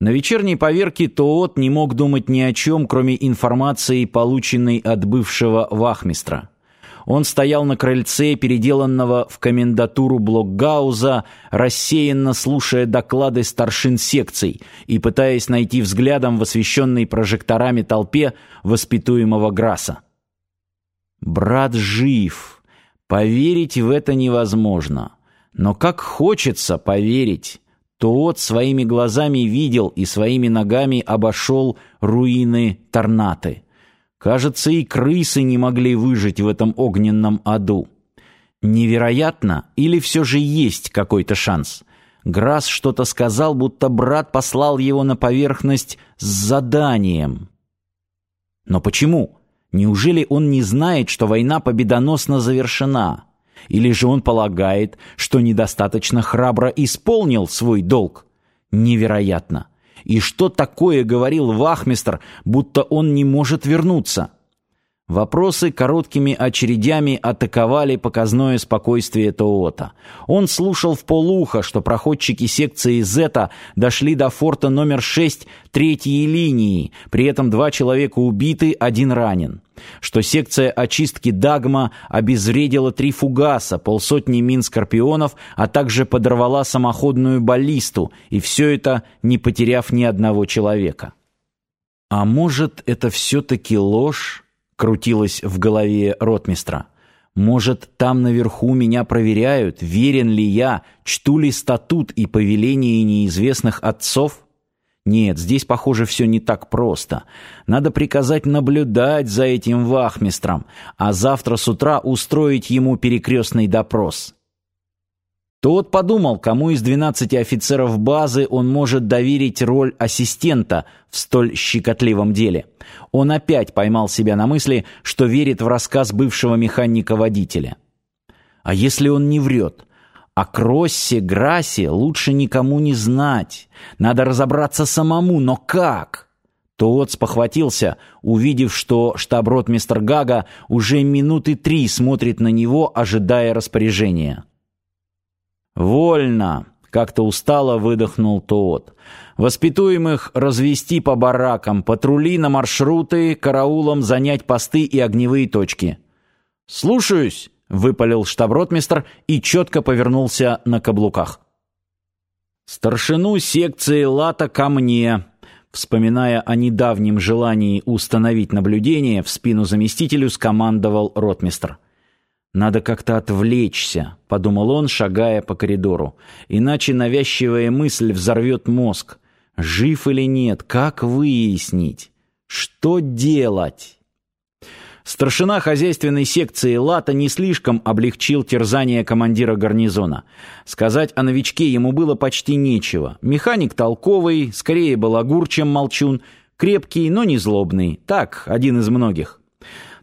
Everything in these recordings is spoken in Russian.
На вечерней поверке Тоот не мог думать ни о чем, кроме информации, полученной от бывшего вахмистра. Он стоял на крыльце, переделанного в комендатуру Блокгауза, рассеянно слушая доклады старшин секций и пытаясь найти взглядом в освещенной прожекторами толпе воспитуемого Граса. «Брат жив. Поверить в это невозможно. Но как хочется поверить!» Тоот своими глазами видел и своими ногами обошел руины Торнаты. Кажется, и крысы не могли выжить в этом огненном аду. Невероятно или все же есть какой-то шанс? Грасс что-то сказал, будто брат послал его на поверхность с заданием. Но почему? Неужели он не знает, что война победоносно завершена? Или же он полагает, что недостаточно храбро исполнил свой долг? Невероятно. И что такое говорил вахмистр, будто он не может вернуться? Вопросы короткими очередями атаковали показное спокойствие Тоота. Он слушал в полухо, что проходчики секции Зета дошли до форта номер 6 третьей линии, при этом два человека убиты, один ранен. Что секция очистки Дагма обезвредила три фугаса, полсотни мин скорпионов, а также подорвала самоходную баллисту, и все это не потеряв ни одного человека. А может, это все-таки ложь? Крутилось в голове ротмистра. Может, там наверху меня проверяют, верен ли я, чту ли статут и повеление неизвестных отцов? Нет, здесь, похоже, все не так просто. Надо приказать наблюдать за этим вахмистром, а завтра с утра устроить ему перекрестный допрос. Тот подумал, кому из 12 офицеров базы он может доверить роль ассистента в столь щекотливом деле. Он опять поймал себя на мысли, что верит в рассказ бывшего механика-водителя. А если он не врет? О Кроссе, Грасе лучше никому не знать. Надо разобраться самому, но как? Тот спохватился, увидев, что штаб-ротмистр Гага уже минуты три смотрит на него, ожидая распоряжения. «Вольно!» — как-то устало выдохнул тот. «Воспитуемых развести по баракам, патрули на маршруты, караулом занять посты и огневые точки». «Слушаюсь!» — выпалил штаб-ротмистр и четко повернулся на каблуках. «Старшину секции лата ко мне!» Вспоминая о недавнем желании установить наблюдение, в спину заместителю скомандовал ротмистр. «Надо как-то отвлечься», — подумал он, шагая по коридору. «Иначе навязчивая мысль взорвет мозг. Жив или нет, как выяснить? Что делать?» Старшина хозяйственной секции Лата не слишком облегчил терзание командира гарнизона. Сказать о новичке ему было почти нечего. Механик толковый, скорее балагур, чем молчун, крепкий, но не злобный. Так, один из многих.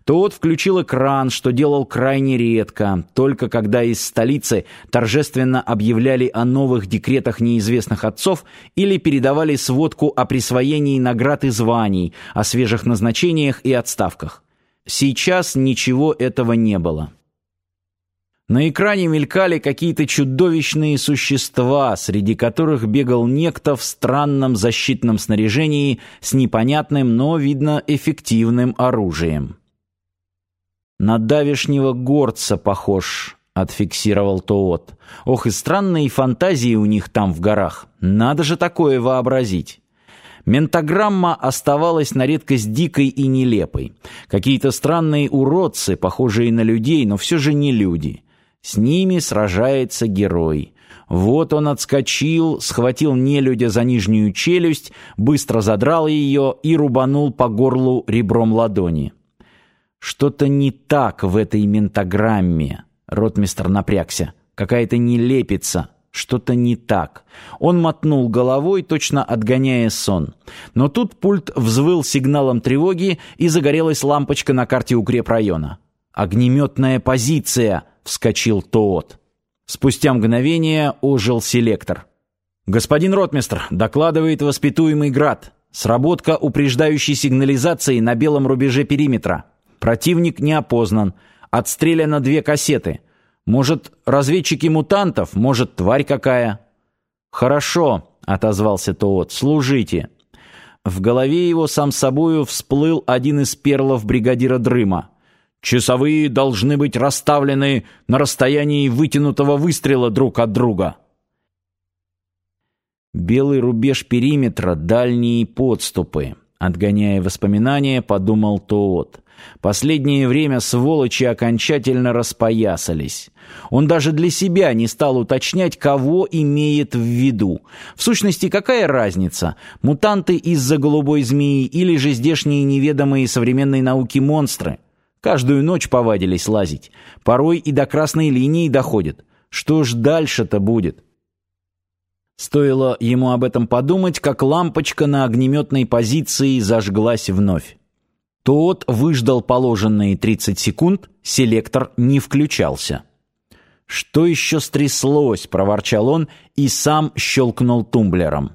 Тот включил экран, что делал крайне редко, только когда из столицы торжественно объявляли о новых декретах неизвестных отцов или передавали сводку о присвоении наград и званий, о свежих назначениях и отставках. Сейчас ничего этого не было. На экране мелькали какие-то чудовищные существа, среди которых бегал некто в странном защитном снаряжении с непонятным, но, видно, эффективным оружием. «На давешнего горца похож», — отфиксировал Тоот. «Ох, и странные фантазии у них там в горах. Надо же такое вообразить». Ментограмма оставалась на редкость дикой и нелепой. Какие-то странные уродцы, похожие на людей, но все же не люди. С ними сражается герой. Вот он отскочил, схватил нелюдя за нижнюю челюсть, быстро задрал ее и рубанул по горлу ребром ладони. Что-то не так в этой ментограмме. Ротмистр напрягся. Какая-то нелепица. Что-то не так. Он мотнул головой, точно отгоняя сон. Но тут пульт взвыл сигналом тревоги, и загорелась лампочка на карте укрепрайона. «Огнеметная позиция!» — вскочил Тоот. Спустя мгновение ожил селектор. «Господин ротмистр, докладывает воспитуемый град. Сработка упреждающей сигнализации на белом рубеже периметра». Противник не опознан. Отстреляно две кассеты. Может, разведчики мутантов, может, тварь какая. «Хорошо», — отозвался Тоот, — «служите». В голове его сам собою всплыл один из перлов бригадира Дрыма. «Часовые должны быть расставлены на расстоянии вытянутого выстрела друг от друга». Белый рубеж периметра — дальние подступы. Отгоняя воспоминания, подумал Тоот. Последнее время сволочи окончательно распоясались. Он даже для себя не стал уточнять, кого имеет в виду. В сущности, какая разница? Мутанты из-за голубой змеи или же здешние неведомые современной науки монстры? Каждую ночь повадились лазить. Порой и до красной линии доходят. Что ж дальше-то будет? Стоило ему об этом подумать, как лампочка на огнеметной позиции зажглась вновь. Тот выждал положенные 30 секунд, селектор не включался. «Что еще стряслось?» — проворчал он и сам щелкнул тумблером.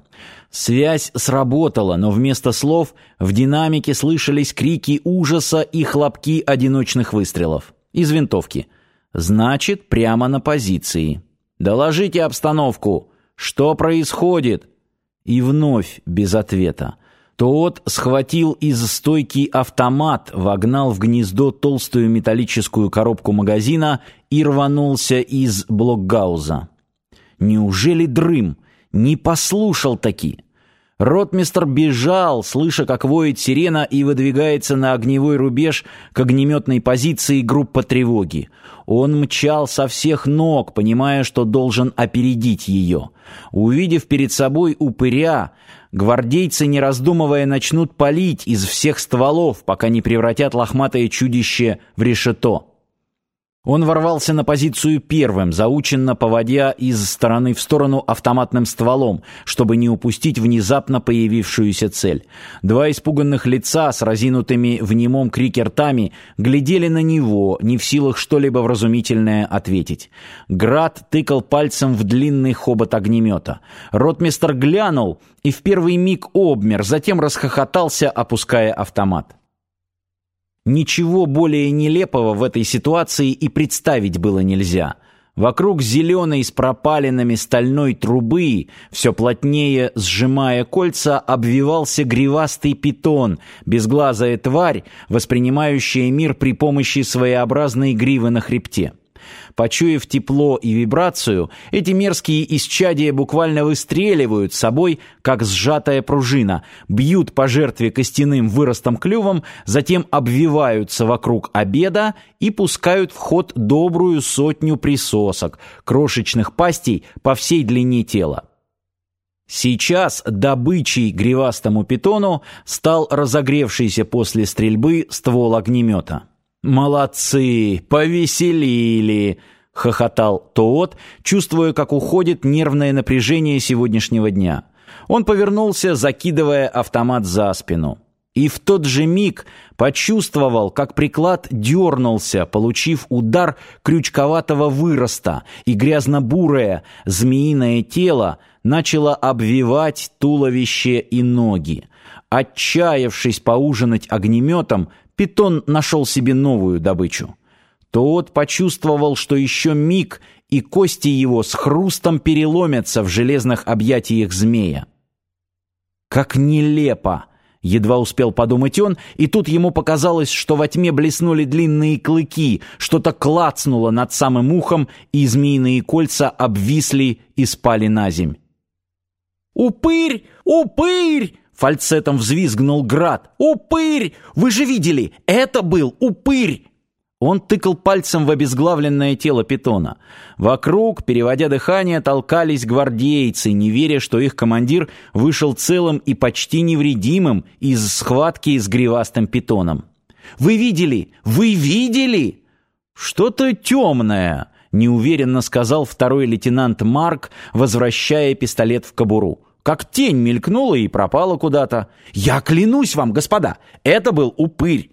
Связь сработала, но вместо слов в динамике слышались крики ужаса и хлопки одиночных выстрелов. Из винтовки. «Значит, прямо на позиции». «Доложите обстановку!» «Что происходит?» И вновь без ответа. Тот схватил из стойки автомат, вогнал в гнездо толстую металлическую коробку магазина и рванулся из блокгауза. Неужели дрым? Не послушал таки. Ротмистр бежал, слыша, как воет сирена и выдвигается на огневой рубеж к огнеметной позиции группа тревоги. Он мчал со всех ног, понимая, что должен опередить ее. Увидев перед собой упыря, гвардейцы, не раздумывая, начнут палить из всех стволов, пока не превратят лохматое чудище в решето. Он ворвался на позицию первым, заученно поводя из стороны в сторону автоматным стволом, чтобы не упустить внезапно появившуюся цель. Два испуганных лица с разинутыми в немом крике ртами глядели на него, не в силах что-либо вразумительное ответить. Град тыкал пальцем в длинный хобот огнемета. Ротмистр глянул и в первый миг обмер, затем расхохотался, опуская автомат. Ничего более нелепого в этой ситуации и представить было нельзя. Вокруг зеленой с пропалинами стальной трубы, все плотнее сжимая кольца, обвивался гривастый питон, безглазая тварь, воспринимающая мир при помощи своеобразной гривы на хребте. Почуяв тепло и вибрацию, эти мерзкие исчадия буквально выстреливают собой, как сжатая пружина, бьют по жертве костяным выростом клювом, затем обвиваются вокруг обеда и пускают в ход добрую сотню присосок, крошечных пастей по всей длине тела. Сейчас добычей гривастому питону стал разогревшийся после стрельбы ствол огнемета. «Молодцы! Повеселили!» — хохотал Тоот, чувствуя, как уходит нервное напряжение сегодняшнего дня. Он повернулся, закидывая автомат за спину. И в тот же миг почувствовал, как приклад дернулся, получив удар крючковатого выроста, и грязно-бурое змеиное тело начало обвивать туловище и ноги. Отчаявшись поужинать огнеметом, питон нашел себе новую добычу. Тот почувствовал, что еще миг, и кости его с хрустом переломятся в железных объятиях змея. «Как нелепо!» — едва успел подумать он, и тут ему показалось, что во тьме блеснули длинные клыки, что-то клацнуло над самым ухом, и змеиные кольца обвисли и спали на земь. «Упырь! Упырь!» Фальцетом взвизгнул град. «Упырь! Вы же видели! Это был упырь!» Он тыкал пальцем в обезглавленное тело питона. Вокруг, переводя дыхание, толкались гвардейцы, не веря, что их командир вышел целым и почти невредимым из схватки с гривастым питоном. «Вы видели? Вы видели?» «Что-то темное», — неуверенно сказал второй лейтенант Марк, возвращая пистолет в кобуру как тень мелькнула и пропала куда-то. Я клянусь вам, господа, это был упырь.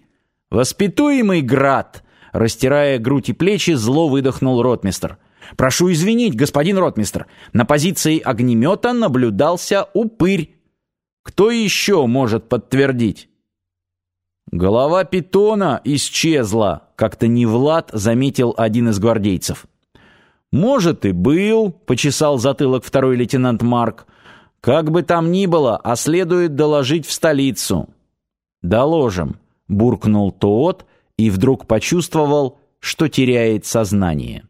Воспитуемый град, растирая грудь и плечи, зло выдохнул ротмистр. Прошу извинить, господин ротмистр, на позиции огнемета наблюдался упырь. Кто еще может подтвердить? Голова питона исчезла, как-то не Влад заметил один из гвардейцев. «Может, и был», — почесал затылок второй лейтенант Марк. «Как бы там ни было, а следует доложить в столицу». «Доложим», — буркнул тот и вдруг почувствовал, что теряет сознание.